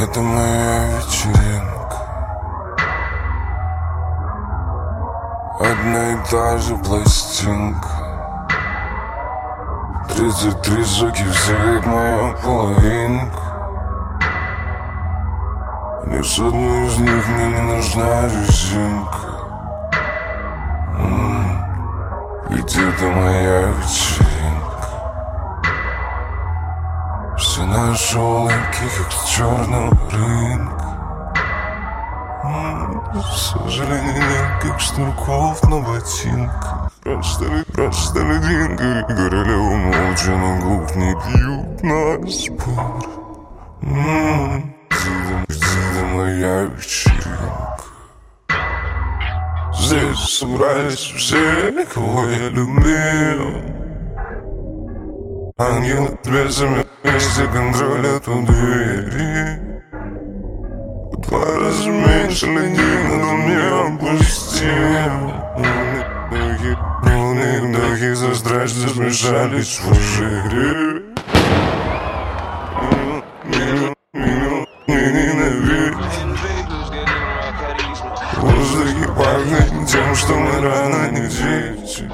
Это моя вечеринка Одна и та же пластинка. Тридцать три суки, все как моя половинка Ни с одной из них мне не нужна резинка. Ведь это моя вечеринка Улыбки, как с черного рынка. К сожалению, нет, как шнурков на ботинках Прочитали, прочитали деньги Горелева молча, но губ не пьют на спор Где моя вечеринка. Здесь собрались все, кого я любил Ангелы бесами вместе контролят у двери. В два раза меньше людей надо мне опустил Полные вдохи за страсть смешались в жире В воздухе пахнет тем, что мы рано не дети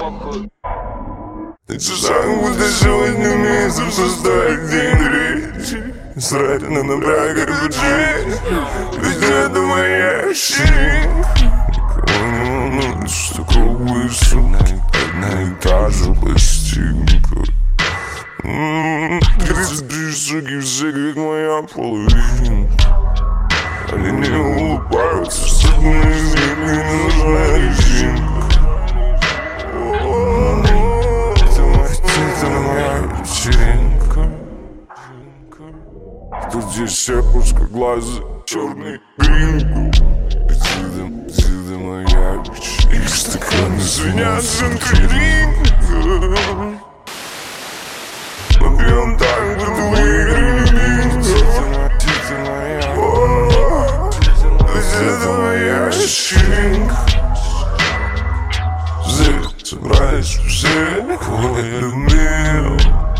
Ты часах будто сегодня месяц составить день речи. Срать на набрак RPG Ведь это моя вечеринка Никого не волнует, что круглый сумка Одна и та же пластинка. Три суки, все как моя половинка. Они не улыбаются, что мне не нужна резинка вечеринка Тут здесь все узкоглазые, черный гринку Отсюда, отсюда моя вечеринка Стаканы звенят, Мы пьем так, будто выиграли бинго О, это моя вечеринка собрались все, кого я любил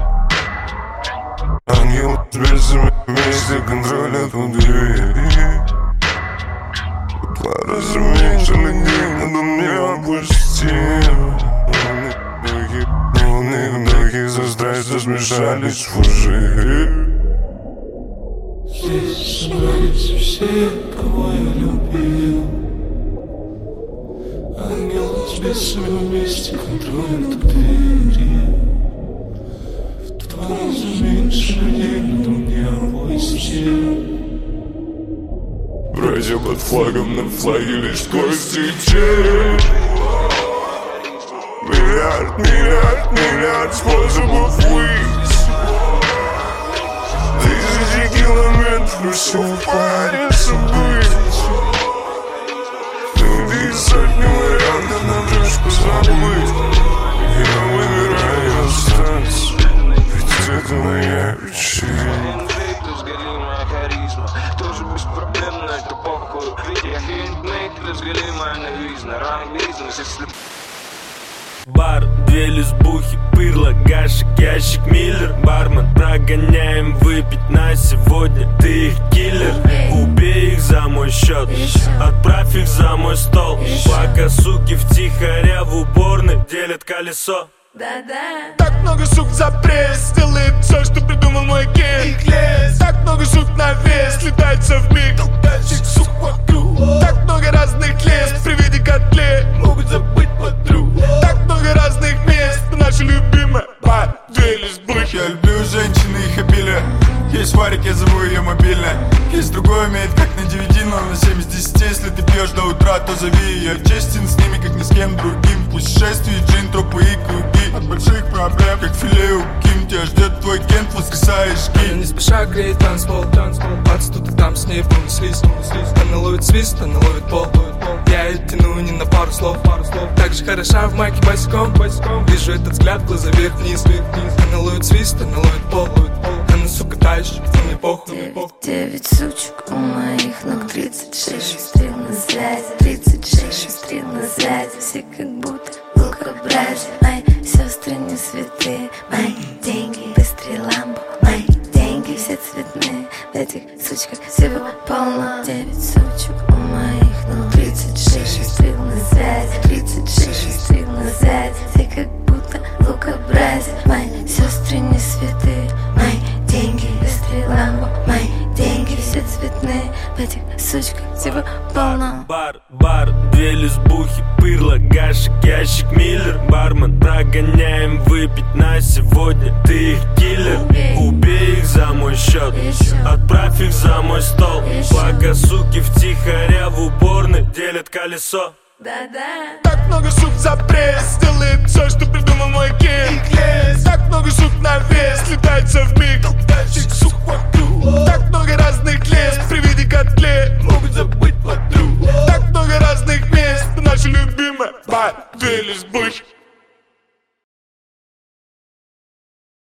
Ангел бесами вместе контролят у двери. В Два раза меньше людей надо мне опустил Вдохи, полные вдохи за страсть смешались в жире Здесь собрались все, кого я любил. Ангелы с бесами вместе контролят двери. В раза меньше людей, Братья под флагом, на флаге лишь кости Миллиард, миллиард, миллиард способов выйти. Тысячи километров все в Бар, две лесбухи, пырло, гашек, ящик, миллер. Бармен, прогоняем выпить на сегодня Ты их киллер, убей. Их за мой счет Отправь их за мой стол. Пока суки втихаря в уборной делят колесо. Да-да. Так много сук за пресс Делает все, что придумал мой ген Так много сук на вес Летается в миг Есть варик, я зову ее мобильно. Есть другой умеет как на DVD, но на 7 из 10 Если ты пьешь до утра, то зови ее Честен с ними, как ни с кем другим. Путешествий, джин, тропы и круги От больших проблем, как филе у Ким Тебя ждет твой кент, воскресаешь Она ки не спеша греет танцпол, танцпол Бац, тут и там с ней понеслись, понеслись Она ловит свист, она ловит пол, ловит пол Я ее тяну не на пару слов, пару слов Же хороша в майке босиком, босиком. Вижу этот взгляд, глаза вверх-вниз, Она ловит свист, она ловит пол, ловит пол Она, сука, та еще, мне похуй, мне похуй. Девять сучек у моих ног. 36 Шустрил на связи. 36 Шустрил на связи. Все как будто братья. Мои сестры не святые. Мои деньги быстрее ламбо Мои деньги все цветные. В этих сучках всего полно. Девять сучек у моих, ну тридцать шесть шестрил на связи Тридцать шесть шестрил на связи Все как будто лука-братья Мои сестры не святые Мои деньги быстрее ламбо Мои деньги все цветные. В этих сучках всего полно. Бар, бар, две лесбухи, пырло, гашек, ящик, миллер. Бармен, прогоняем выпить на сегодня. Ты их киллер, убей. Их за мой счет. Отправь их за мой стол. Пока суки втихаря в уборной делят колесо. Да-да. Так много сук за пресс. Делает все, что придумал мой кит Так много сук на вес. Летается в миг. Толкальщик сук вокруг Так много разных лес. При виде котлет Могут забыть подруг. Так много разных мест. Наши любимые Бар, две лесбухи